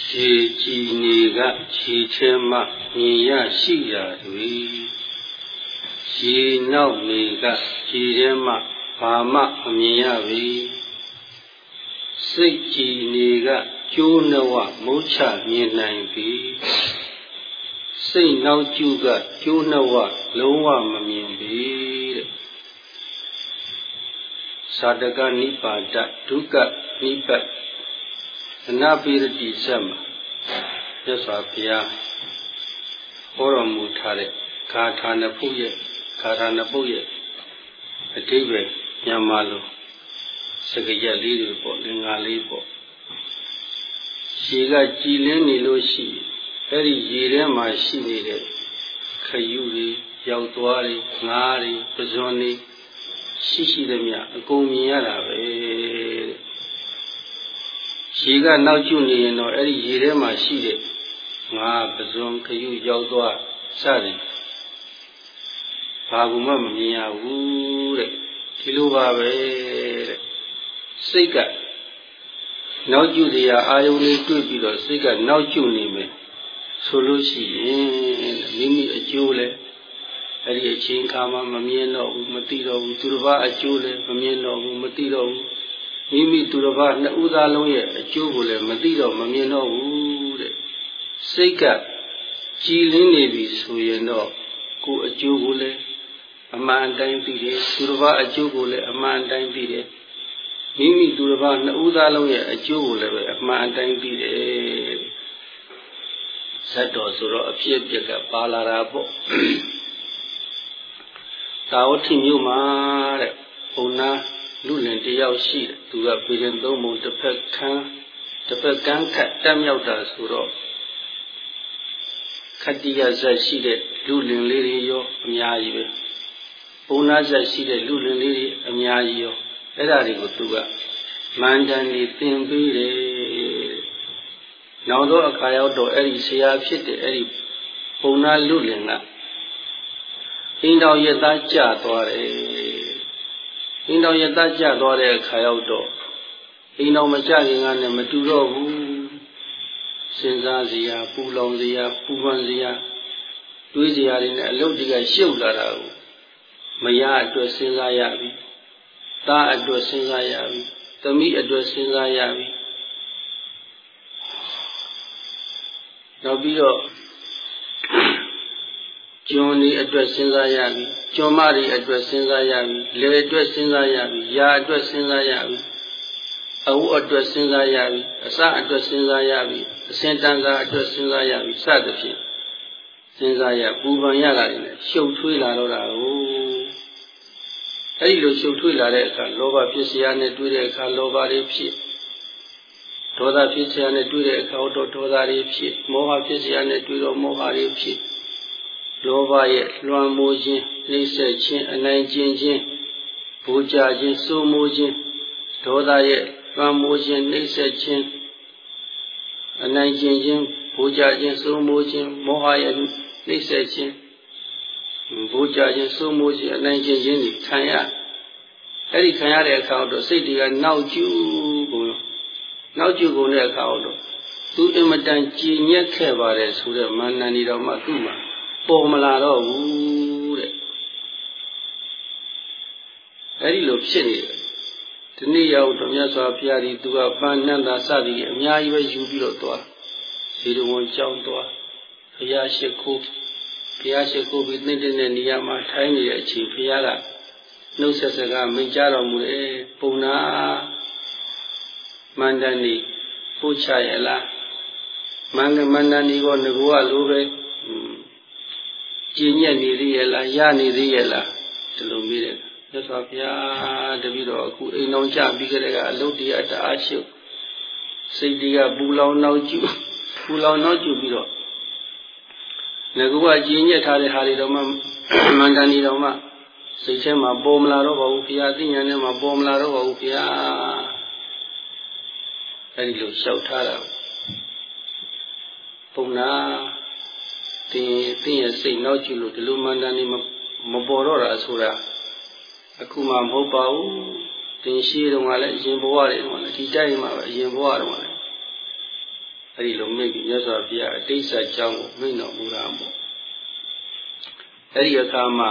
ရေကြည်နေကခြေထဲမှမြင်ရရှိရာတွေရေနောက်နေကခြေထဲမှဘာမှမမြင်ရပေစိတ်ကြည်နေကကျိုးနဝမုတ်ချမြင်နိုင်ပြီစိတ်နောက်ကျုကကျိုးနဝလုံးဝမမြင်ပြီတဲ့သာတကနိပါဒဒုက္ခနိပတ် အနာပိရတိဆက်မှာမြတ်စွာဘုရားဟောတော်မူထားတဲ့ဂါထာနဖုရဲ့ဂါထာနဖုရဲ့အတိပ္ပယ်မြန်မာလိုစကရက်လေးတွေပေါ့လင်္ကာလေးပေါ့ရေကကြည်လင်းနေလို့ရှိအဲ့ဒီရေထဲမှာရှိနေတဲ့ခရုတွေရောက်သွားတွေငါးတွေပဇွန်တွေရှိရှိသမျှအကုန်မြင်ရတာပဲ ရေကနောက်ကျနေရင်တော့အဲ့ဒီရေထဲမှာရှိတဲ့ငါပဇွန်ခရုရောက်သွားစသည်ဘာကူမှမမြင်ရဘူးတဲ့ဒီလိုပါပဲတဲ့စိတ်ကနောက်ကျစရာအာယုန်လေးတွေ့ပြီးတော့စိတ်ကနောက်ကျနေမယ်ဆိုလို့ရှိရင်မိမိအကျိုးလဲအဲ့ဒီအချိန်ခါမှမမြင်တော့ဘူးမသိတော့ဘူးသူတစ်ပါးအကျိုးလဲမမြင်တော့ဘူးမသိတော့ဘူး မိမိသူတစ်ပါးနှစ်ဦးသားလုံးရဲ့အကျိုးကိုလည်းမသိတော့မမြင်တော့ဘူးတဲ့စိတ်ကကြည်လင်းနေပြီဆိုရင်တော့ကိုယ်အကျိုးကိုလည်းအမှန်တိုင်းသိတယ်သူတစ်ပါးအကျိုးကိုလည်းအမှန်တိုင်းသိတယ်မိမိသူတစ်ပါးနှစ်ဦးသားလုံးရဲ့အကျိုးကိုလည်းပဲအမှန်တိုင်းသိတယ်ဇတ်တော်ဆိုတော့အဖြစ်အပျက်ကပါလာတာပေါ့တာဝတိမြို့မှာတဲ့ဘုံနာ လူလင်တယောက်ရှိတယ်သူကပြည်ရင်သုံးပုံတစ်ဖက်ခန်းတစ်ဖက်ကန်းခတ်တက်မြောက်တာဆိုတော့ခတ္တိယဇတ်ရှိတဲ့လူလင်လေးတွေရောအများကြီးပဲဘုံနာဇတ်ရှိတဲ့လူလင်လေးတွေအများကြီးရောအဲ့ဒါတွေကိုသူကမန္တန်နေသင်ပေးတယ်နောက်တော့အခါရောက်တော့အဲ့ဒီဆရာဖြစ်တဲ့အဲ့ဒီဘုံနာလူလင်ကအိမ်တော်ရသားကြသွားတယ် အိမ်တော်ရသားကြသွားတဲ့အခါရောက်တော့အိမ်တော်မကြခင်ကလည်းမတူတော့ဘူးစဉ်းစားစရာပူလောင်စရာပူပန်စရာတွေးစရာတွေနဲ့အလုပ်တွေကရှုပ်လာတာကိုမရအတွက်စဉ်းစားရပြီသားအတွက်စဉ်းစားရပြီသမီးအတွက်စဉ်းစားရပြီနောက်ပြီးတော့ ကျွန်းလေးအတွက်စဉ်းစားရပြီကျွန်းမတွေအတွက်စဉ်းစားရပြီလေအတွက်စဉ်းစားရပြီယာအတွက်စဉ်းစားရပြီအဝတ်အတွက်စဉ်းစားရပြီအစအတွက်စဉ်းစားရပြီအစင်တန်စာအတွက်စဉ်းစားရပြီစသဖြင့်စဉ်းစားရပူပန်ရတာတွေရှုပ်ထွေးလာတော့တာကိုအဲ့ဒီလိုရှုပ်ထွေးလာတဲ့အခါလောဘဖြစ်စရာနဲ့တွေ့တဲ့အခါလောဘတွေဖြစ်ဒေါသဖြစ်စရာနဲ့တွေ့တဲ့အခါတော့ဒေါသတွေဖြစ်မောဟဖြစ်စရာနဲ့တွေ့တော့မောဟတွေဖြစ် လောဘရဲ့လွှမ်းမိုးခြင်းနှိမ့်ဆက်ခြင်းအနိုင်ကျင့်ခြင်းဘူကြခြင်းစိုးမိုးခြင်းဒေါသရဲ့လွှမ်းမိုးခြင်းနှိမ့်ဆက်ခြင်းအနိုင်ကျင့်ခြင်းဘူကြခြင်းစိုးမိုးခြင်းမောဟရဲ့နှိမ့်ဆက်ခြင်းဘူကြခြင်းစိုးမိုးခြင်းအနိုင်ကျင့်ခြင်းတွေခံရအဲ့ဒီခံရတဲ့အခါတော့စိတ်တွေကနောက်ကျူးကုန်လို့နောက်ကျူးကုန်တဲ့အခါတော့သူအင်မတန်ကြည်ညက်ခဲ့ပါတယ်ဆိုတဲ့မာနန်ဒီတော်မှသူ့မှာ ပေါ်မလာတော့ဘူးတဲ့အဲ့ဒီလိုဖြစ်နေတယ်ဒီနေ့ရောက်တော့မြတ်စွာဘုရားဒီသူကပန်းနှံသာစသည်အများကြီးပဲယူပြီးတော့သွားဒီလိုဝင်ကြောင်းသွားဘုရားရှိခိုးဘုရားရှိခိုးပြီးသိတဲ့နေရာမှာထိုင်းနေတဲ့အချိန်ဘုရားကနှုတ်ဆက်စကားမိန့်ကြားတော်မူတယ်ပုံနာမန္တန်နီပို့ချရလားမန္တမန္တန်နီကငကူကလိုပဲ ကြည်ညက်နေသေးရဲ့လားရနေသေးရဲ့လားဒီလိုမေးတယ်မြတ်စွာဘုရားတပည့်တော်အခုအိမ်တော်ကြပြီးကြတဲ့ကအလုတ်တရားတအားရှုပ်စိတ်တွေကပူလောင်နောက်ကျပူလောင်နောက်ကျပြီးတော့ငကူကကြည်ညက်ထားတဲ့ဟာတွေတော့မှမန္တန်နီတော်မှစိတ်ထဲမှာပေါ်မလာတော့ပါဘူးဘုရားသိဉာဏ်ထဲမှာပေါ်မလာတော့ပါဘူးဘုရားအဲဒီလိုလျှောက်ထားတာပုံနာ တင်တင်ရဲ့စိတ်နောက်ကျလို့ဒီလိုမှန်တန်နေမပေါ်တော့တာဆိုတာအခုမှမဟုတ်ပါဘူးတင်ရှိတုန်းကလည်းအရင်ဘဝတွေတုန်းကလည်းဒီတိုက်မှာပဲအရင်ဘဝတုန်းကလည်းအဲ့ဒီလိုမိတ်ပြီးမြတ်စွာဘုရားအတိတ်ဆက်ကြောင်းကိုမိန့်တော်မူတာပေါ့အဲ့ဒီအခါမှာ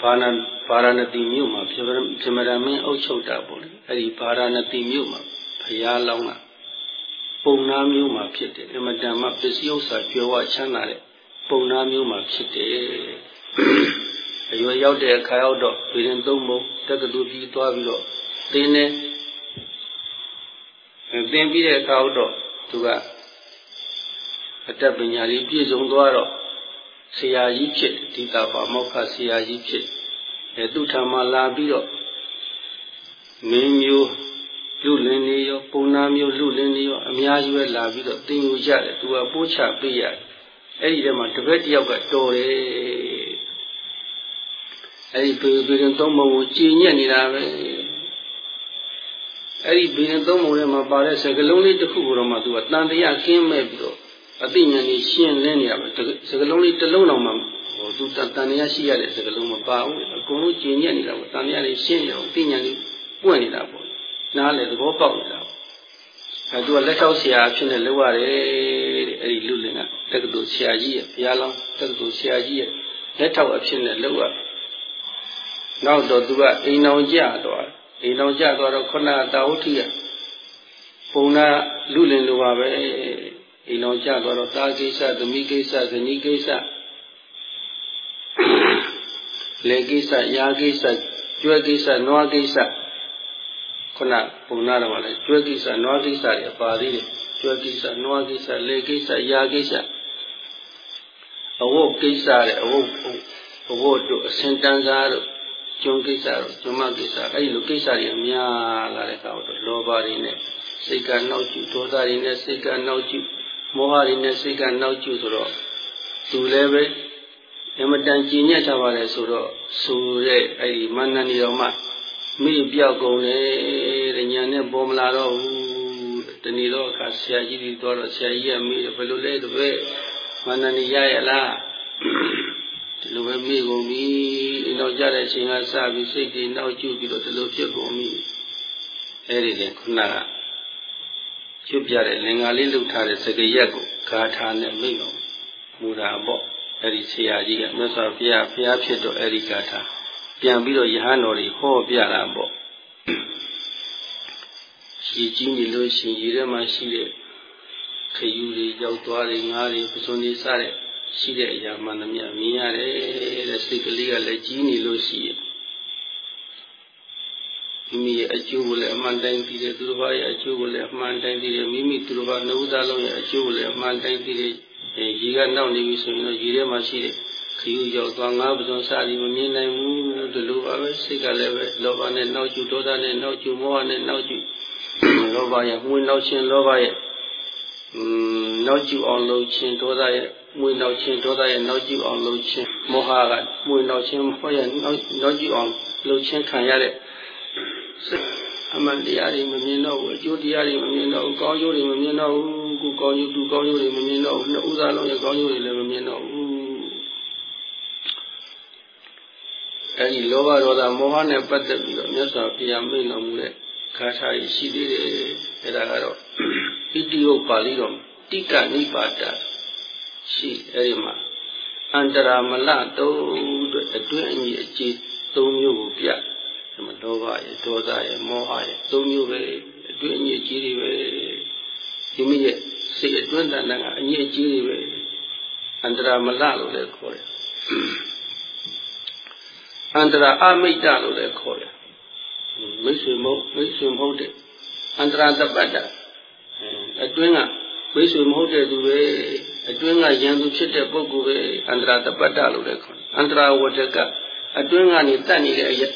ဘာနာဗာရာဏသီမြို့မှာပြမရမင်းအုပ်ချုပ်တာပေါ့လေအဲ့ဒီဗာရာဏသီမြို့မှာဘုရားလောင်းက ပုံနာမျိုးမှာဖြစ်တယ်အမတန်မှပစ္စည်းဥစ္စာကျွယ်ဝချမ်းသာတဲ့ပုံနာမျိုးမှာဖြစ်တယ်အရွယ်ရောက်တဲ့အခါရောက်တော့ဝိရင်သုံးပုံတက္ကသိုလ်ပြီးသွားပြီးတော့သင်နေသင်ပြီးတဲ့အခါတော့သူကအတ္တပညာလေးပြည့်စုံသွားတော့ဆရာကြီးဖြစ်ဒီတာပါမောက္ခဆရာကြီးဖြစ်အဲသူထံမှာလာပြီးတော့မင်းမျိုး လူလင်းနေရောပုံနာမျိုးလူလင်းနေရောအများကြီးပဲလာပြီးတော့တင်ယူကြတယ်သူကပိုးချပေးရတယ်အဲ့ဒီထဲမှာတပည့်တယောက်ကတော်တယ်အဲ့ဒီဘေဘေရင်သုံးပုံကိုကြည်ညက်နေတာပဲအဲ့ဒီဘေရင်သုံးပုံထဲမှာပါတဲ့စကလုံးလေးတစ်ခုကိုတော့မှသူကတန်တရားကင်းမဲ့ပြီးတော့အသိဉာဏ်ကြီးရှင်းလင်းနေရပါစကလုံးလေးတစ်လုံးတော့မှဟိုသူတန်တရားရှိရတဲ့စကလုံးမပါဘူးအကုန်လုံးကြည်ညက်နေတာပေါ့တန်တရားလေးရှင်းနေအောင်အသိဉာဏ်ကြီးပွင့်နေတာပေါ့ နားလေသဘောပေါက်နေတာပေါ့အဲသူကလက်ထောက်ဆရာအဖြစ်နဲ့လုပ်ရတယ်တဲ့အဲ့ဒီလူလင်ကတက္ကသိုလ်ဆရာကြီးရဲ့ဘုရားလောင်းတက္ကသိုလ်ဆရာကြီးရဲ့လက်ထောက်အဖြစ်နဲ့လုပ်ရနောက်တော့သူကအိမ်အောင်ကြတော့အိမ်အောင်ကြတော့ခုနတာဝဋ္ဌိယပုံနာလူလင်လိုပါပဲအိမ်အောင်ကြတော့တာကိစ္စသမီးကိစ္စဇနီးကိစ္စလေကိစ္စယာကိစ္စကျွဲကိစ္စနွားကိစ္စ ခုနပုံနာတော့လည်းကျွဲကိစ္စနွားကိစ္စတွေပါသေးတယ်ကျွဲကိစ္စနွားကိစ္စလေကိစ္စယာကိစ္စအဝတ်ကိစ္စတွေအဝတ်အဝတ်တို့အစင်တန်းစားတို့ကျုံကိစ္စတို့ကျုံမကိစ္စအဲ့ဒီလိုကိစ္စတွေအများလာတဲ့အခါတော့လောဘတွေနဲ့စိတ်ကနှောက်ကျဒေါသတွေနဲ့စိတ်ကနှောက်ကျမောဟတွေနဲ့စိတ်ကနှောက်ကျဆိုတော့သူလည်းပဲအမတန်ကြည်ညက်ထားပါလေဆိုတော့ဆိုတဲ့အဲ့ဒီမန္တန်တော်မှ မိပြောက်ကုန်လေတဲ့ညာနဲ့ပေါ်မလာတော့ဘူးတဏီတော့အခါဆရာကြီးတွေတော့ဆရာကြီးကမေးတယ်ဘယ်လိုလဲတပည့်မန္တန်ရရလားဒီလိုပဲမေးကုန်ပြီနောက်ကြတဲ့အချိန်ကစပြီးစိတ်တွေနောက်ကျပြီးတော့ဒီလိုဖြစ်ကုန်ပြီအဲ့ဒီလေခုနကကျွတ်ပြတဲ့လင်္ကာလေးလှုပ်ထားတဲ့စကရက်ကိုဂါထာနဲ့မိတ်တော်မူတာပေါ့အဲ့ဒီဆရာကြီးကမြတ်စွာဘုရားဘုရားဖြစ်တော့အဲ့ဒီဂါထာ ပြန်ပြီးတော့ယဟန်တော်တွေဟောပြတာပေါ့ရှိကြီးနေလို့ရှိရင်ရေထဲမှာရှိတဲ့ခယူတွေကြောက်သွားတွေငါးတွေပစွန်တွေစတဲ့ရှိတဲ့အရာမှန်သမျှမြင်ရတယ်တဲ့စိတ်ကလေးကလည်းကြီးနေလို့ရှိရင်မိမိရဲ့အကျိုးကိုလည်းအမှန်တိုင်းသိတယ်သူတစ်ပါးရဲ့အကျိုးကိုလည်းအမှန်တိုင်းသိတယ်မိမိသူတစ်ပါးနှုတ်သားလုံးရဲ့အကျိုးကိုလည်းအမှန်တိုင်းသိတယ်ရေကနောက်နေပြီဆိုရင်တော့ရေထဲမှာရှိတဲ့ ခရီးရောက်သွားငါးပစုံစသည်မမြင်နိုင်ဘူးဒီလိုပါပဲစိတ်ကလည်းပဲလောဘနဲ့နောက်ကျဒေါသနဲ့နောက်ကျမောဟနဲ့နောက်ကျလောဘရဲ့မှွေနောက်ခြင်းလောဘရဲ့နောက်ကျအောင်လုပ်ခြင်းဒေါသရဲ့မှွေနောက်ခြင်းဒေါသရဲ့နောက်ကျအောင်လုပ်ခြင်းမောဟကမှွေနောက်ခြင်းမောဟရဲ့နောက်နောက်ကျအောင်လုပ်ခြင်းခံရတဲ့စိတ်အမှန်တရားတွေမမြင်တော့ဘူးအကျိုးတရားတွေမမြင်တော့ဘူးကောင်းကျိုးတွေမမြင်တော့ဘူးကိုကောင်းကျိုးသူကောင်းကျိုးတွေမမြင်တော့ဘူးနှစ်ဦးသားလုံးရဲ့ကောင်းကျိုးတွေလည်းမမြင်တော့ဘူး အဲဒီလောဘဒေါသမောဟနဲ့ပတ်သက်ပြီးတော့မြတ်စွာဘုရားမိန့်တော်မူတဲ့ခါထာကြီးရှိသေးတယ်အဲဒါကတော့ဣတိယပါဠိတော်တိကနိပါဒရှိအဲဒီမှာအန္တရာမလတုံးအတွက်အတွင်းအညီအကျေသုံးမျိုးကိုပြဒီမှာလောဘရဲ့ဒေါသရဲ့မောဟရဲ့သုံးမျိုးပဲအတွင်းအညီအကျေတွေပဲဒီမိရဲ့စိတ်အတွင်းတဏ္ဍကအညီအကျေတွေပဲအန္တရာမလလို့လည်းခေါ်တယ် အန္တရာအမိတ်တလို့လည်းခေါ်တယ်မိတ်ဆွေမဟုတ်မိတ်ဆွေမဟုတ်တဲ့အန္တရာတပတ္တအတွင်းကမိတ်ဆွေမဟုတ်တဲ့သူပဲအတွင်းကယံသူဖြစ်တဲ့ပုဂ္ဂိုလ်ပဲအန္တရာတပတ္တလို့လည်းခေါ်တယ်အန္တရာဝတ္တကအတွင်းကနေတတ်နေတဲ့အရာ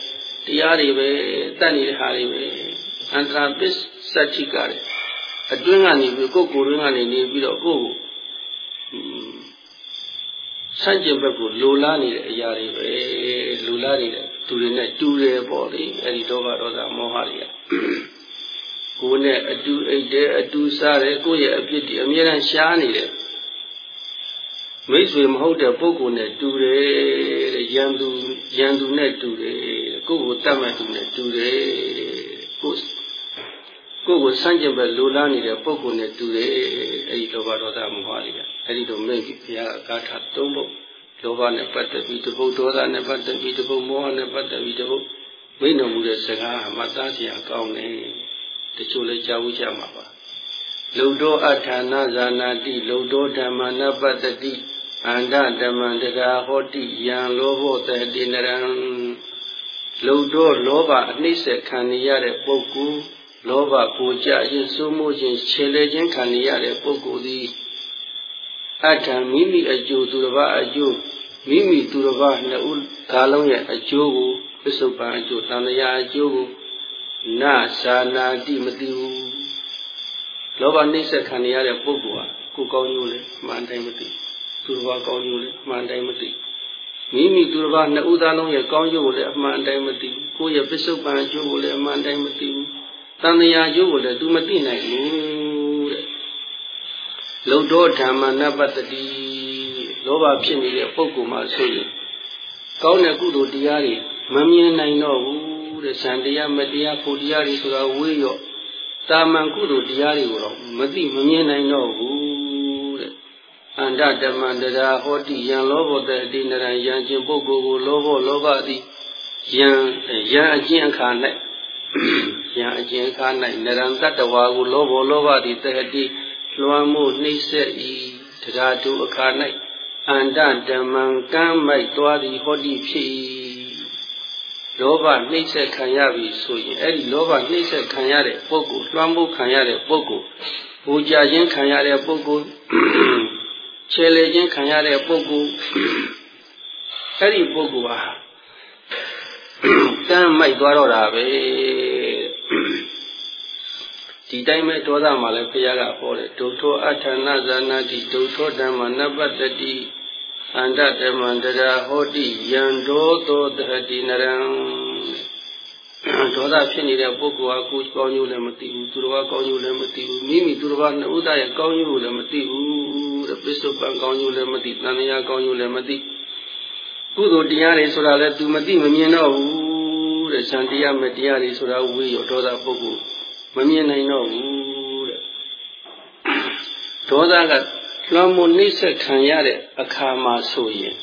တရားတွေပဲတတ်နေတဲ့ဟာတွေပဲအန္တရာပစ္စတ္တိကတဲ့အတွင်းကနေပြီးကိုယ်ကိုယ်ရင်းကနေနေပြီးတော့ကိုယ်ကို ဆန့်ကျင်ဘက်ကိုလိုလားနေတဲ့အရာတွေပဲလိုလားနေတဲ့သူတွေနဲ့တူတယ်ပေါ့လေအဲဒီဒေါဘဒေါသမောဟတွေကကိုယ်နဲ့အတူအိတ်တယ်အတူစားတယ်ကိုယ့်ရဲ့အပြစ်တွေအမြဲတမ်းရှားနေတယ်မိတ်ဆွေမဟုတ်တဲ့ပုဂ္ဂိုလ်နဲ့တူတယ်တဲ့ရန်သူရန်သူနဲ့တူတယ်ကိုယ့်ကိုတတ်မှတ်သူနဲ့တူတယ်ကိုယ် ကိုယ့်ကိုစန့်ကျင်ပဲလိုလားနေတဲ့ပုဂ္ဂိုလ်နဲ့တူတယ်အဲ့ဒီလောဘဒေါသမောဟတွေကအဲ့ဒီလိုမိတ်ပြီးဘုရားအကာထသုံးဖို့လောဘနဲ့ပတ်သက်ပြီးတပုတ်ဒေါသနဲ့ပတ်သက်ပြီးတပုတ်မောဟနဲ့ပတ်သက်ပြီးတပုတ်မိတ်တော်မူတဲ့စကားမှတ်သားစရာကောင်းတယ်တချို့လည်းကြားဝကြမှာပါလုံတော်အထာနာဇာနာတိလုံတော်ဓမ္မနပတ္တိအန္တဓမ္မန္တရာဟောတိယံလောဘောတတိနရံလုံတော်လောဘအနှိမ့်ဆက်ခံရတဲ့ပုဂ္ဂိုလ် လောဘကိုကြခြင်းစိုးမိုးခြင်းခြေလေခြင်းခံရတဲ့ပုဂ္ဂိုလ်သည်အထံမိမိအကျိုးသူတစ်ပါးအကျိုးမိမိသူတစ်ပါးနှစ်ဦးကားလုံးရဲ့အကျိုးကိုပစ္စုပန်အကျိုးတန်လျာအကျိုးကိုနာသာနာတိမသိဘူးလောဘနှိမ့်ဆက်ခံရတဲ့ပုဂ္ဂိုလ်ဟာကိုကောင်းကျိုးလေမှန်တိုင်းမသိသူတစ်ပါးကောင်းကျိုးလေမှန်တိုင်းမသိမိမိသူတစ်ပါးနှစ်ဦးသားလုံးရဲ့ကောင်းကျိုးကိုလည်းအမှန်တိုင်းမသိဘူးကိုယ့်ရဲ့ပစ္စုပန်အကျိုးကိုလည်းအမှန်တိုင်းမသိဘူး တန်တရားကျိုးကိုလည်း तू မသိနိုင်ဘူးတဲ့လုံတော်ဓမ္မနပတ္တိလောဘဖြစ်နေတဲ့ပုဂ္ဂိုလ်မှာဆိုရင်ကောင်းတဲ့ကုသိုလ်တရားတွေမမြင်နိုင်တော့ဘူးတဲ့ဇန်တရားမတရားဖို့တရားတွေဆိုတာဝေးရော့တာမန်ကုသိုလ်တရားတွေကိုတော့မသိမမြင်နိုင်တော့ဘူးတဲ့အန္တဓမ္မန္တရာဟောတိယံလောဘောတတိနရံယံခြင်းပုဂ္ဂိုလ်ကိုလောဘောလောဘသည်ယံယံအကျင့်အခါ၌ ယံအကျင့်အခါ၌နရံတတ္တဝါကိုလောဘောလောဘသည်တဟတိလွှမ်းမှုနှိမ့်ဆက်ဤတရားတုအခါ၌အန္တဓမ္မံကမ်းမိုက်သွားသည်ဟောတိဖြစ်၏လောဘနှိမ့်ဆက်ခံရပြီဆိုရင်အဲ့ဒီလောဘနှိမ့်ဆက်ခံရတဲ့ပုဂ္ဂိုလ်လွှမ်းမိုးခံရတဲ့ပုဂ္ဂိုလ်ဘူကြခြင်းခံရတဲ့ပုဂ္ဂိုလ်ခြေလေခြင်းခံရတဲ့ပုဂ္ဂိုလ်အဲ့ဒီပုဂ္ဂိုလ်ဟာကမ်းမိုက်သွားတော့တာပဲ ဒီတိုင်းပဲဒေါသမှာလည်းဘုရားကဟောတယ်ဒုထောအထာဏဇာနာတိဒုထောဓမ္မနပတ္တိအန္တတမန္တရာဟောတိယံဒောသောတတိနရံဒေါသဖြစ်နေတဲ့ပုဂ္ဂိုလ်ဟာကိုယ်ကောင်းကျိုးလည်းမသိဘူးသူတော်ကောင်းကျိုးလည်းမသိဘူးမိမိသူတော်နှစ်ဦးသားရဲ့ကောင်းကျိုးလည်းမသိဘူးတဲ့ပစ္စုပန်ကောင်းကျိုးလည်းမသိတန်မြာကောင်းကျိုးလည်းမသိကုသိုလ်တရားတွေဆိုတာလည်း तू မသိမမြင်တော့ဘူးတဲ့ဇန်တရားမဲ့တရားတွေဆိုတာဝေးရောဒေါသပုဂ္ဂိုလ် မမြင်နိုင်တော့ဘူးတဲ့ဒေါသကလွန်မှုနှိမ့်ဆက်ခံရတဲ့အခါမှာဆိုရင်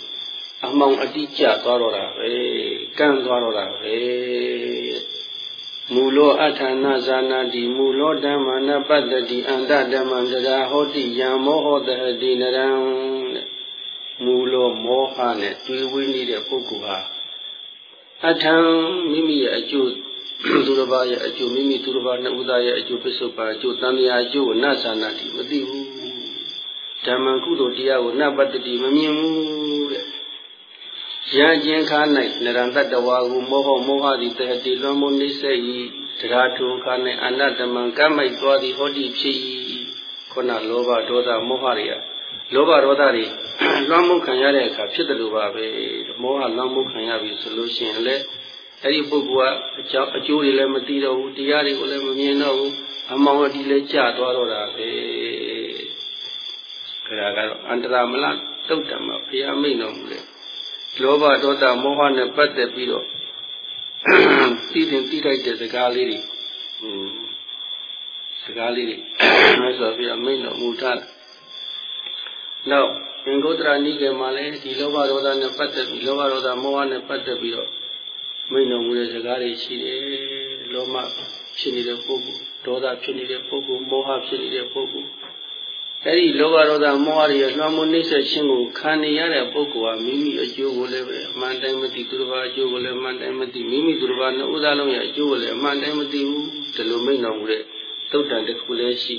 အမောင်အတိကျသွားတော့တာပဲကန့်သွားတော့တာပဲမူလောအထာဏဇာနာတိမူလောဓမ္မနပတ္တိအန္တဓမ္မန္တရာဟောတိယံမောဟတတိနရံတဲ့မူလောမောဟနဲ့တွေ့ဝေးနေတဲ့ပုဂ္ဂိုလ်ဟာအထံမိမိရဲ့အကျိုး သူတစ်ပါးရဲ့အကျိုးမိမိသူတစ်ပါးနှစ်ဦးသားရဲ့အကျိုးပစ္စုပန်အကျိုးတန်မြာအကျိုးကိုနတ်ဆာနာတိမသိဘူးဓမ္မကုသိုလ်တရားကိုနတ်ပတ္တိမမြင်ဘူးတဲ့ရံခြင်းခါ၌နရံတတဝါကိုမောဟမောဟသည်တဟတိလွန်မနိစ္စဤတရားထုခါ၌အနတ္တမံကမိုက်သွားသည်ဟောတိဖြစ်၏ခုနလောဘဒေါသမောဟတွေကလောဘဒေါသတွေလွှမ်းမိုးခံရတဲ့အခါဖြစ်တယ်လို့ပါပဲမောဟလွှမ်းမိုးခံရပြီဆိုလို့ရှိရင်လည်း အဲ့ဒီပုဂ္ဂိုလ်ကအကြောင်းအကျိုးတွေလည်းမသိတော့ဘူးတရားတွေကိုလည်းမမြင်တော့ဘူးအမောင်အတီလည်းကြာသွားတော့တာပဲခရာကတော့အန္တရာမလတုတ်တံမှာဘုရားမိန့်တော်မူတယ်လောဘဒေါသမောဟနဲ့ပတ်သက်ပြီးတော့သိတင်သိလိုက်တဲ့စကားလေးတွေဟိုစကားလေးတွေမြတ်စွာဘုရားမိန့်တော်မူထားနောက်သင်္ဂုတ္တရာနိကေမှာလည်းဒီလောဘဒေါသနဲ့ပတ်သက်ပြီးလောဘဒေါသမောဟနဲ့ပတ်သက်ပြီးတော့ မိန့်တော်မူတဲ့စကားတွေရှိတယ်လောမဖြစ်နေတဲ့ပုဂ္ဂိုလ်ဒေါသဖြစ်နေတဲ့ပုဂ္ဂိုလ်မောဟဖြစ်နေတဲ့ပုဂ္ဂိုလ်အဲဒီလောဘဒေါသမောဟတွေရဲ့လွှမ်းမိုးနှိမ့်ဆက်ခြင်းကိုခံနေရတဲ့ပုဂ္ဂိုလ်ဟာမိမိအကျိုးကိုလည်းပဲအမှန်တိုင်းမသိသူတစ်ပါးအကျိုးကိုလည်းအမှန်တိုင်းမသိမိမိသူတစ်ပါးနှစ်ဦးသားလုံးရဲ့အကျိုးကိုလည်းအမှန်တိုင်းမသိဘူးဒီလိုမိန့်တော်မူတဲ့သုတ်တန်တစ်ခုလည်းရှိ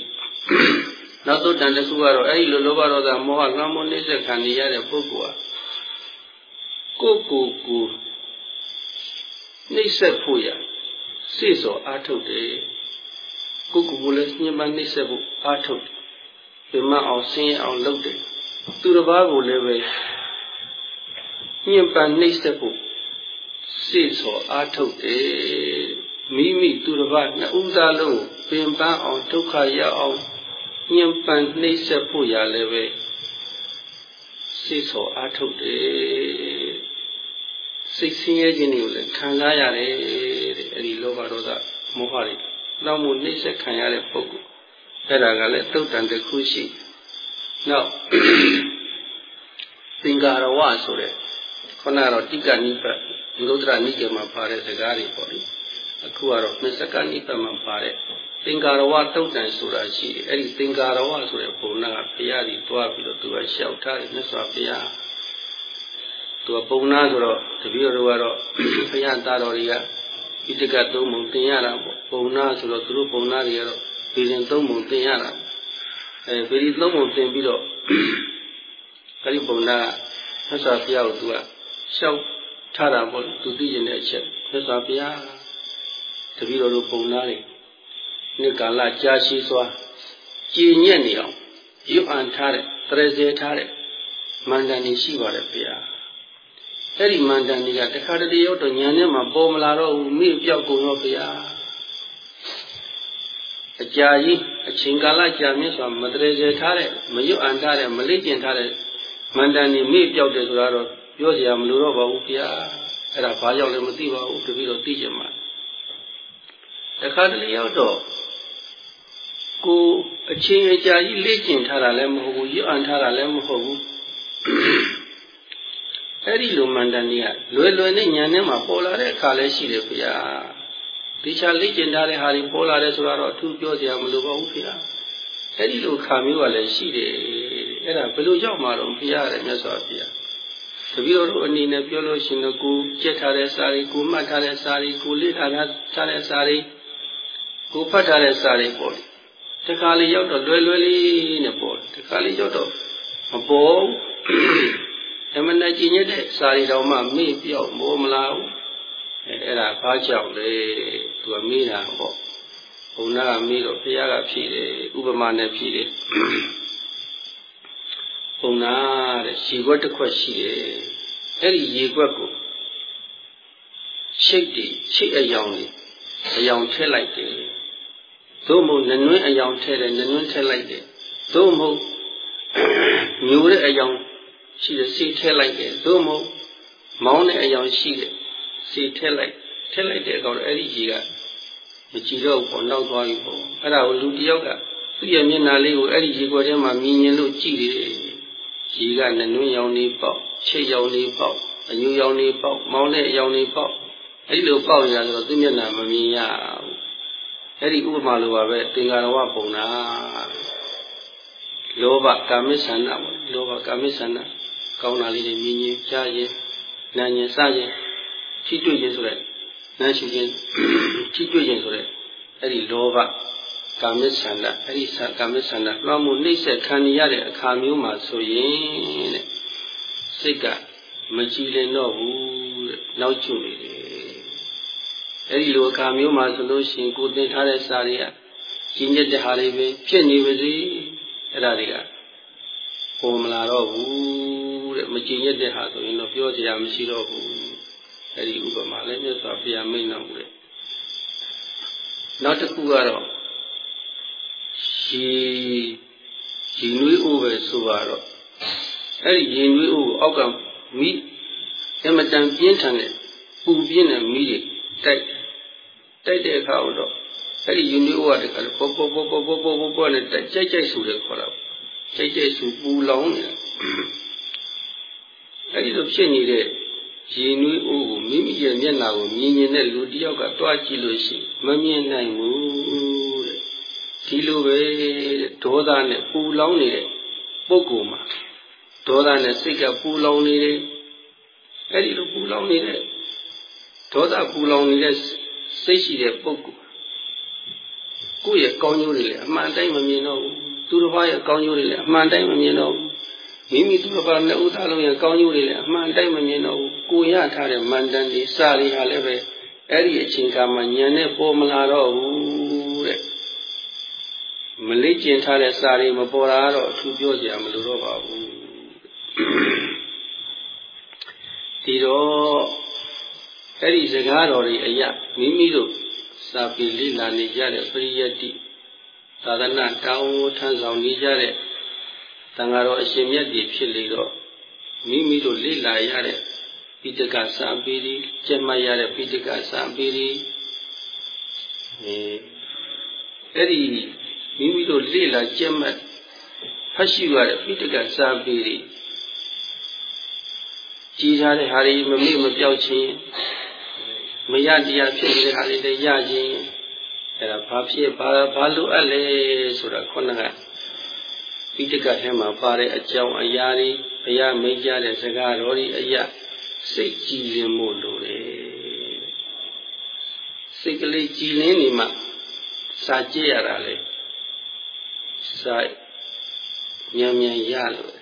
နောက်သုတ်တန်တစ်ခုကတော့အဲဒီလိုလောဘဒေါသမောဟလွှမ်းမိုးနှိမ့်ဆက်ခံနေရတဲ့ပုဂ္ဂိုလ်ဟာကိုယ်ကိုယ်ကို နှိမ့်ဆက်ဖို့ရစိတ်စောအားထုတ်တယ်ကိုယ်ကိုယ်ကိုလည်းညှဉ်းပန်းနှိမ့်ဆက်ဖို့အားထုတ်တယ်ပြမအောင်ဆင်းရဲအောင်လုပ်တယ်သူတစ်ပါးကိုလည်းပဲညှဉ်းပန်းနှိမ့်ဆက်ဖို့စိတ်စောအားထုတ်တယ်မိမိသူတစ်ပါးနှစ်ဦးသားလုံးပင်ပန်းအောင်ဒုက္ခရောက်အောင်ညှဉ်းပန်းနှိမ့်ဆက်ဖို့ရလည်းပဲစိတ်စောအားထုတ်တယ် စိတ်ဆင်းရဲခြင်းတွေကိုလည်းခံစားရတယ်တဲ့အဲဒီလောဘဒေါသမောဟတွေနောက်မှုနှိမ့်ဆက်ခံရတဲ့ပုဂ္ဂိုလ်အဲ့ဒါကလည်းသုတ်တန်တစ်ခုရှိနောက်သင်္ကာရဝဆိုတဲ့ခုနကတော့တိကနိပတ်ဒုရဒရနိကေမှာပါတဲ့စကားတွေပေါ့လေအခုကတော့မစ္စကနိပတ်မှာပါတဲ့သင်္ကာရဝတုတ်တန်ဆိုတာရှိတယ်အဲ့ဒီသင်္ကာရဝဆိုတဲ့ဘုံနာကဘုရားကြီးတွားပြီးတော့သူကလျှောက်ထားတယ်မြတ်စွာဘုရား သူကပုံနာဆိုတော့တပည့်တော်ကတော့ဘုရားသားတော်တွေကဣတကသုံးပုံသင်ရတာပေါ့ပုံနာဆိုတော့သူတို့ပုံနာတွေကတော့ဗီရင်သုံးပုံသင်ရတာအဲဗီရီသုံးပုံသင်ပြီးတော့အဲ့ဒီပုံနာကမြတ်စွာဘုရားကိုသူကလျှောက်ထားတာပေါ့သူသိကျင်တဲ့အချက်မြတ်စွာဘုရားတပည့်တော်တို့ပုံနာတွေနှစ်ကာလကြာရှည်စွာကြည်ညက်နေအောင်ရွတ်အံထားတဲ့တရဇေထားတဲ့မန္တန်ကြီးရှိပါတယ်ဗျာ အဲ့ဒီမန္တန်ကြီးကတခါတည်းရောက်တော့ညာနဲ့မှပေါ်မလာတော့ဘူးမိပြောက်ကုန်တော့ဗျာအကြာကြီးအချိန်ကာလကြာမြင့်စွာမတရဇေထားတဲ့မရွတ်အံထားတဲ့မလေးကျင်ထားတဲ့မန္တန်ကြီးမိပြောက်တယ်ဆိုတော့ပြောစရာမလိုတော့ပါဘူးဗျာအဲ့ဒါဘာကြောင့်လဲမသိပါဘူးတပည့်တော်သိကြမှာတခါတလေရောက်တော့ကိုအချင်းအကြာကြီးလေ့ကျင့်ထားတာလည်းမဟုတ်ဘူးရွတ်အံထားတာလည်းမဟုတ်ဘူး အဲ့ဒီလိုမန္တန်ကြီးကလွယ်လွယ်နဲ့ညာနဲ့မှပေါ်လာတဲ့အခါလည်းရှိတယ်ဗျာဒီချာလေ့ကျင့်ထားတဲ့ဟာတွေပေါ်လာတယ်ဆိုတော့အထူးပြောစရာမလိုပါဘူးဗျာအဲ့ဒီလိုခါမျိုးကလည်းရှိတယ်အဲ့ဒါဘယ်လိုကြောက်မှာတော့ဘုရားရဲ့မြတ်စွာဘုရားတပည့်တော်တို့အနေနဲ့ပြောလို့ရှိရင်ကိုကြက်ထားတဲ့စာတွေကိုမှတ်ထားတဲ့စာတွေကိုလေ့လာထားတဲ့စာတွေကိုဖတ်ထားတဲ့စာတွေပေါ့တခါလေးရောက်တော့လွယ်လွယ်လေးနဲ့ပေါ့တခါလေးရောက်တော့မပေါ် ဓမ္မနဲ့ကြည်ညက်တဲ့စာရီတော်မှမေ့ပြောက်မိုးမလားဘူးအဲအဲ့ဒါဘာကြောင့်လဲသူကမေးတာပေါ့ဘုံနာကမေးတော့ဘုရားကဖြေတယ်ဥပမာနဲ့ဖြေတယ်ဘုံနာတဲ့ရေခွက်တစ်ခွက်ရှိတယ်အဲ့ဒီရေခွက်ကိုချိတ်တီချိတ်အယောင်တွေအယောင်ထည့်လိုက်တယ်သို့မဟုတ်နနွင်းအယောင်ထည့်တယ်နနွင်းထည့်လိုက်တယ်သို့မဟုတ်ညိုတဲ့အယောင် ရှိတယ်စီထည့်လိုက်တယ်သို့မဟုတ်မောင်းတဲ့အယောင်ရှိတယ်စီထည့်လိုက်ထည့်လိုက်တဲ့အခါတော့အဲ့ဒီရေကမကြည့်တော့ဘူးပေါ့နောက်သွားပြီပေါ့အဲ့ဒါကိုလူတယောက်ကသူ့ရဲ့မျက်နှာလေးကိုအဲ့ဒီရေခွက်ထဲမှာမြင်ရင်လို့ကြည့်တယ်ရေကနနွင်းရောင်နေပေါက်ချိတ်ရောင်နေပေါက်အညူရောင်နေပေါက်မောင်းတဲ့အယောင်နေပေါက်အဲ့ဒီလိုပေါက်ရဆိုတော့သူ့မျက်နှာမမြင်ရဘူးအဲ့ဒီဥပမာလိုပါပဲသင်္ကာရဝပုံနာလောဘကာမိဆန္ဒပေါ့လောဘကာမိဆန္ဒ ကောင်းတာလေးတွေမြင်ရင်ကြားရင်နားရင်စရင်ထိတွေ့ခြင်းဆိုတဲ့နားရှုခြင်းထိတွေ့ခြင်းဆိုတဲ့အဲ့ဒီလောဘကာမိဆန္ဒအဲ့ဒီကာမိဆန္ဒလွှမ်းမှုနှိမ့်ဆက်ခံရတဲ့အခါမျိုးမှာဆိုရင်တဲ့စိတ်ကမကြည်လင်တော့ဘူးတဲ့နောက်ကျနေတယ်အဲ့ဒီလိုအခါမျိုးမှာဆိုလို့ရှိရင်ကိုသင်ထားတဲ့စာတွေကကြီးညက်တဲ့ဟာတွေပဲဖြစ်နေပါစေအဲ့ဒါတွေကပေါ်မလာတော့ဘူးတဲ့ မကျင်ရတဲ့ဟာဆိုရင်တော့ပြောစရာမရှိတော့ဘူးအဲ့ဒီဥပမာလည်းမြတ်စွာဘုရားမိန့်တော်မူတယ်နောက်တစ်ခုကတော့ရေရေနွေးဥပဲဆိုတော့အဲ့ဒီရေနွေးဥကိုအောက်ကမိအမတန်ပြင်းထန်တဲ့ပူပြင်းတဲ့မိတွေတိုက်တိုက်တဲ့အခါတော့အဲ့ဒီရေနွေးဥကတခါပေါပေါပေါပေါပေါပေါပေါနဲ့တိုက်ကြိုက်ကြိုက်ဆိုတယ်ခေါ်တာကြိုက်ကြိုက်ဆိုပူလောင်နေတယ် အဲ့ဒီလိုဖြစ်နေတဲ့ရေနွေးအိုးကိုမိမိရဲ့မျက်နှာကိုမြင်မြင်တဲ့လူတယောက်ကတွားကြည့်လို့ရှိမမြင်နိုင်ဘူးတဲ့ဒီလိုပဲဒေါသနဲ့ပူလောင်နေတဲ့ပုဂ္ဂိုလ်မှာဒေါသနဲ့စိတ်ကပူလောင်နေတယ်အဲ့ဒီလိုပူလောင်နေတဲ့ဒေါသပူလောင်နေတဲ့စိတ်ရှိတဲ့ပုဂ္ဂိုလ်ကိုယ့်ရဲ့ကောင်းကျိုးတွေလည်းအမှန်တိုင်းမမြင်တော့ဘူးသူတစ်ပါးရဲ့ကောင်းကျိုးတွေလည်းအမှန်တိုင်းမမြင်တော့ဘူး မိမိသူတစ်ပါးနဲ့ဥသားလုံးရဲ့ကောင်းကျိုးတွေလည်းအမှန်တိုင်းမမြင်တော့ဘူးကိုရထားတဲ့မန္တန်ဒီစာတွေဟာလည်းပဲအဲ့ဒီအချိန်ကမှညံနဲ့ပေါ်မလာတော့ဘူးတဲ့မလေးကျင်ထားတဲ့စာတွေမပေါ်လာတော့အထူးပြောစရာမလိုတော့ပါဘူးဒီတော့အဲ့ဒီစကားတော်တွေအရမိမိတို့စာပေလိလာနေကြတဲ့ပရိယတ္တိသာသနာတောင်းထမ်းဆောင်နေကြတဲ့ တန်ဃာတော်အရှင်မြတ်ကြီးဖြစ်လေတော့မိမိတို့လိလာရတဲ့ပိဋကစာပေတွေကျက်မှတ်ရတဲ့ပိဋကစာပေတွေအဲအဲ့ဒီမိမိတို့လေ့လာကြက်မှတ်ဖတ်ရှိရတဲ့ပိဋကစာပေတွေကြည်ထားတဲ့ဟာတွေမမေ့မပြောက်ခြင်းမရတရားဖြစ်နေတဲ့ဟာတွေလည်းရခြင်းအဲ့ဒါဘာဖြစ်ဘာဘာလိုအပ်လဲဆိုတာခုနက ပိဋကထဲမှာပါတဲ့အကြောင်းအရာတွေဘုရားမိတ်ကြတဲ့စကားတော်တွေအရာစိတ်ကြည်လင်မှုလိုတယ်စိတ်ကလေးကြည်လင်နေမှစာကြည့်ရတာလေစာမြန်မြန်ရလို့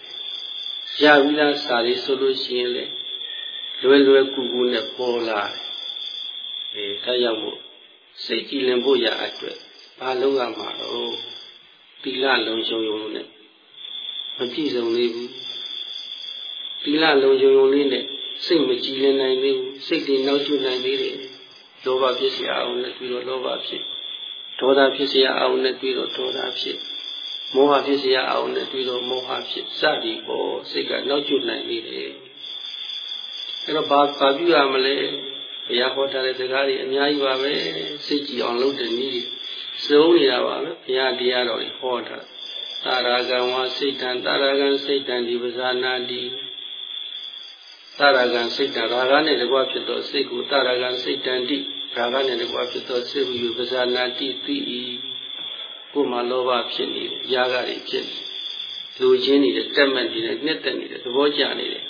ရပြီးသားစာလေးဆိုလို့ရှိရင်လေလွယ်လွယ်ကူကူနဲ့ပေါ်လာတယ်အဲဒါကြောင့်မို့စိတ်ကြည်လင်ဖို့ရအတွက်ဘာလုံးရမှာတော့သီလလုံးချုံယုံနဲ့ မပြည့်စုံသေးဘူးသီလလုံးချုံယုံလေးနဲ့စိတ်မကြည်လင်နိုင်သေးဘူးစိတ်တွေနောက်ကျနိုင်သေးတယ်လောဘဖြစ်เสียအောင်နဲ့ပြီးတော့လောဘဖြစ်ဒေါသဖြစ်เสียအောင်နဲ့ပြီးတော့ဒေါသဖြစ်မောဟဖြစ်เสียအောင်နဲ့ပြီးတော့မောဟဖြစ်စသည်ပေါ်စိတ်ကနောက်ကျနိုင်သေးတယ်အဲ့တော့ဘာဘာပြုရမလဲဘုရားဟောထားတဲ့စကားတွေအများကြီးပါပဲစိတ်ကြည်အောင်လုပ်တဲ့နည်းစုံနေတာပါပဲဘုရားတရားတော်တွေဟောထားတာ ရာဂံဝါစိတ်တံတာရာဂံစိတ်တံဒီပဇာနာတိတာရကံစိတ်တရာဂနဲ့တကွဖြစ်သောစိတ်ကိုတာရကံစိတ်တန်တိရာဂနဲ့တကွဖြစ်သောစိတ်ကိုယူပဇာနာတိသိ၏ကိုယ်မှာလောဘဖြစ်နေတယ်ຢာကတွေဖြစ်နေလူချင်းနေတဲ့တက်မှတ်နေတဲ့နှစ်သက်နေတဲ့သဘောကျနေတယ်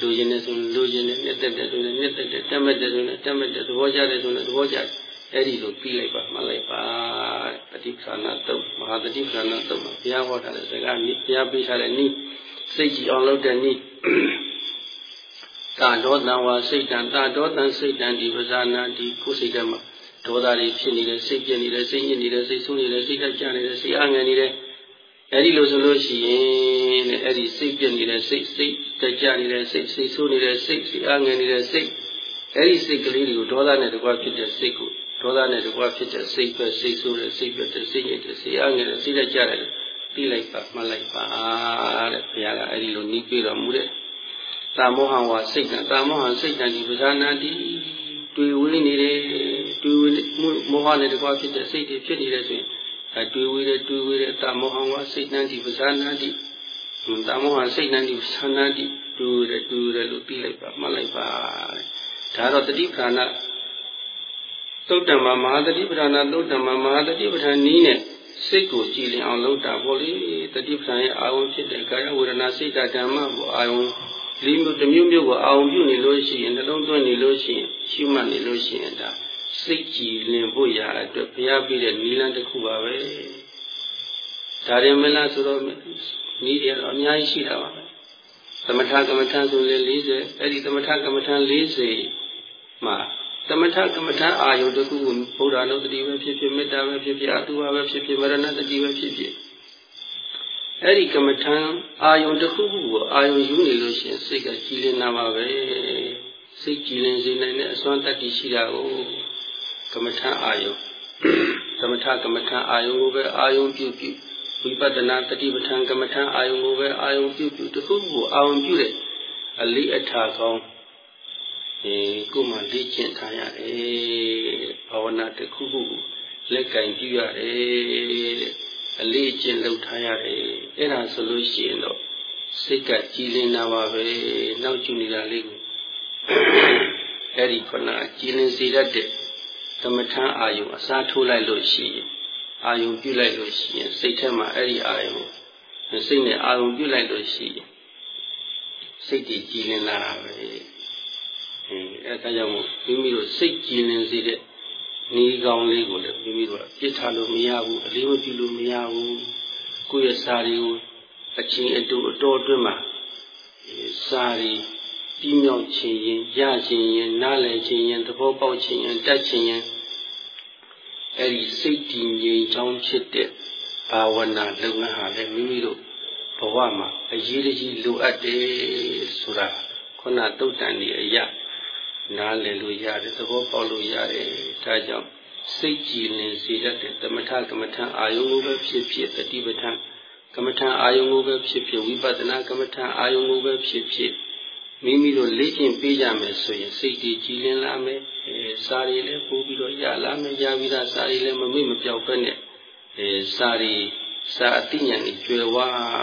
လူချင်းနဲ့ဆိုလူချင်းနဲ့နှစ်သက်တဲ့ဆိုရင်နှစ်သက်တဲ့တက်မှတ်တဲ့ဆိုရင်တက်မှတ်တဲ့သဘောကျတဲ့ဆိုရင်သဘောကျတယ် အဲ့ဒီလိုပြီးလိုက်ပါမှလိုက်ပါတတိပ္ပာနာတုတ်မဟာတတိပ္ပာနာတုတ်မှာဘုရားဟောထားတဲ့စကားနိဘုရားပေးထားတဲ့နိစိတ်ကြည်အောင်လုပ်တဲ့နိတာဒေါသံဝါစိတ်တံတာဒေါသံစိတ်တံဒီပဇာနာဒီကိုယ်စိတ်ထဲမှာဒေါသတွေဖြစ်နေတယ်စိတ်ပြည့်နေတယ်စိတ်ညစ်နေတယ်စိတ်ဆိုးနေတယ်စိတ်တက်ကြနေတယ်စိတ်အငြင်းနေတယ်အဲ့ဒီလိုဆိုလို့ရှိရင်တဲ့အဲ့ဒီစိတ်ပြည့်နေတဲ့စိတ်စိတ်တက်ကြနေတဲ့စိတ်စိတ်ဆိုးနေတဲ့စိတ်စိတ်အငြင်းနေတဲ့စိတ်အဲ့ဒီစိတ်ကလေးတွေကိုဒေါသနဲ့တကွဖြစ်တဲ့စိတ်ကို ဒေါသနဲ့တကွဖြစ်တဲ့စိတ်ပဲစိတ်ဆိုးတဲ့စိတ်ပြတဲ့စိတ်ညစ်တဲ့စိတ်အငြင်းတဲ့စိတ်တက်ကြတဲ့သိလိုက်ပါမှတ်လိုက်ပါတဲ့ဘုရားကအဲ့ဒီလိုနှီးပြတော်မူတဲ့တာမောဟဝစိတ်တံတာမောဟစိတ်တံဒီပဇာနာတိတွေ့ဝေးနေတယ်တွေ့ဝေးမောဟနဲ့တကွာဖြစ်တဲ့စိတ်တွေဖြစ်နေတယ်ဆိုရင်အဲတွေ့ဝေးတယ်တွေ့ဝေးတယ်တာမောဟဝစိတ်တံဒီပဇာနာတိတာမောဟစိတ်တံဒီပဇာနာတိတွေ့တယ်တွေ့တယ်လို့ပြီးလိုက်ပါမှတ်လိုက်ပါဒါတော့တတိပ္ပာဏ သုတ်တံမှာမဟာတတိပ္ပာဏသုတ်တံမှာမဟာတတိပ္ပာဏနီးနဲ့စိတ်ကိုကြည်လင်အောင်လုပ်တာပေါ့လေတတိပ္ပာဏရဲ့အာဝံဖြစ်တဲ့ကာယဝေဒနာစိတ်ဓာတ်ကိုအာယုံလေးမျိုးတစ်မျိုးမျိုးကိုအာရုံပြုနေလို့ရှိရင်နှလုံးသွင်းနေလို့ရှိရင်ရှုမှတ်နေလို့ရှိရင်ဒါစိတ်ကြည်လင်ဖို့ရာအတွက်ဘုရားပြတဲ့နီလန်းတစ်ခုပါပဲဒါရင်မလားဆိုတော့နီးတယ်တော့အများကြီးရှိတာပါပဲသမထကမ္မထဆိုလေ40အဲ့ဒီသမထကမ္မထ40မှာ သမထကမ္မထအာယုတစ်ခုကိုဘုရားလုံးတတိပဲဖြစ်ဖြစ်မေတ္တာပဲဖြစ်ဖြစ်အတုပါပဲဖြစ်ဖြစ်မရဏတတိပဲဖြစ်ဖြစ်အဲ့ဒီကမ္မထံအာယုံတစ်ခုခုကိုအာယုံယူနေလို့ရှိရင်စိတ်ကကြည်လင်နာပါပဲစိတ်ကြည်လင်စေနိုင်တဲ့အစွမ်းတတ္တိရှိတာကိုကမ္မထံအာယုံသမထကမ္မထံအာယုံကိုပဲအာယုံပြုပြုဝိပဿနာတတိပဋ္ဌာန်ကမ္မထံအာယုံကိုပဲအာယုံပြုပြုတစ်ခုခုအာယုံပြုတဲ့အလေးအထာကောင်း အဲကိုမှလေ့ကျင့်ထားရတယ်ဘာဝနာတစ်ခုခုလက်ကင်ပြုရတယ်တဲ့အလေးကျင့်လုပ်ထားရတယ်အဲ့ဒါဆိုလို့ရှိရင်တော့စိတ်ကကြည်လင်တာပါပဲနောက်ကျနေတာလေးကိုအဲ့ဒီခုနကြည်လင်စေတတ်တဲ့သမထအာယုအစားထိုးလိုက်လို့ရှိရင်အာယုပြုလိုက်လို့ရှိရင်စိတ်ထဲမှာအဲ့ဒီအာယုစိတ်နဲ့အာယုပြုလိုက်လို့ရှိရင်စိတ်တည်ကြည်လင်လာတာပဲ အဲအဲ့ဒါကြောင့်မိမိတို့စိတ်ကြည်လင်စေတဲ့နေကောင်းလေးကိုလည်းမိမိတို့ပြစ်ထားလို့မရဘူးအလေးမပြုလို့မရဘူးကိုယ့်ရဲ့စာတွေကိုအချင်းအတူအတော်အတွင်းမှာစာတွေပြီးမြောက်ခြင်းရင်ရခြင်းရင်နားလည်ခြင်းရင်သဘောပေါက်ခြင်းရင်တတ်ခြင်းရင်အဲ့ဒီစိတ်တည်ငြိမ်ချောင်းဖြစ်တဲ့ဘာဝနာလုပ်ငန်းဟာလည်းမိမိတို့ဘဝမှာအရေးကြီးလိုအပ်တယ်ဆိုတာခုနတုတ်တန်ဒီအရာ နားလည်လို့ရတယ်သဘောပေါက်လို့ရတယ်ဒါကြောင့်စိတ်ကြည်လင်စေတတ်တဲ့သမထကမ္မထအာယုံကိုပဲဖြစ်ဖြစ်တတိပဋ္ဌာန်ကမ္မထအာယုံကိုပဲဖြစ်ဖြစ်ဝိပဿနာကမ္မထအာယုံကိုပဲဖြစ်ဖြစ်မိမိတို့လေ့ကျင့်ပေးကြမယ်ဆိုရင်စိတ်တည်ကြည်လင်လာမယ်အဲစာရီလည်းပို့ပြီးတော့ရလာမယ်ရပြီးသားစာရီလည်းမမေ့မပြောက်ပဲနဲ့အဲစာရီစာအသိဉာဏ်ကြီးကျွယ်ဝ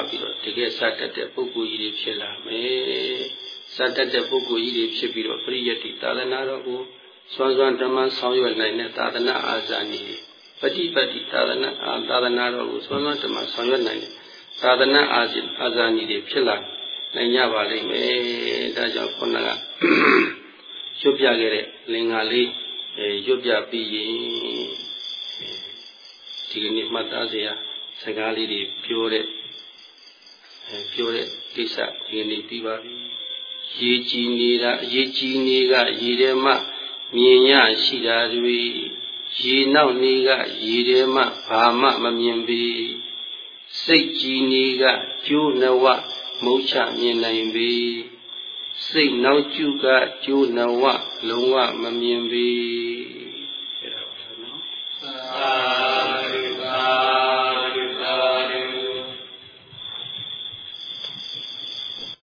ပြီးတော့တကယ်စာတတ်တဲ့ပုဂ္ဂိုလ်ကြီးတွေဖြစ်လာမယ် စာတတ်တဲ့ပုဂ္ဂိုလ်ကြီးတွေဖြစ်ပြီးတော့ပရိယတ်တိသာသနာတော်ကိုစွမ်းစွမ်းဓမ္မဆောင်ရွက်နိုင်တဲ့သာသနာအာဇာနည်ပฏิပတ်တိသာသနာသာသနာတော်ကိုစွမ်းစွမ်းဓမ္မဆောင်ရွက်နိုင်တဲ့သာသနာအာဇာအာဇာနည်တွေဖြစ်လာနိုင်ကြပါလိမ့်မယ်ဒါကြောင့်ခုနကရွတ်ပြခဲ့တဲ့လင်္ကာလေးအဲရွတ်ပြပြီးရင်ဒီကနေ့မှတ်သားစရာစကားလေးတွေပြောတဲ့အဲပြောတဲ့ကိစ္စဒီကနေ့ပြီးပါပြီ ရေကြည်နေတာရေကြည်နေကရေထဲမှာမြင်ရရှိတာတွေရေနောက်နေကရေထဲမှာဘာမှမမြင်ပေစိတ်ကြည်နေကကျိုးနဝမုတ်ချမြင်နိုင်ပေစိတ်နောက်ကျုကကျိုးနဝလုံးဝမမြင်ပေအဲ့ဒါပါနော်သာ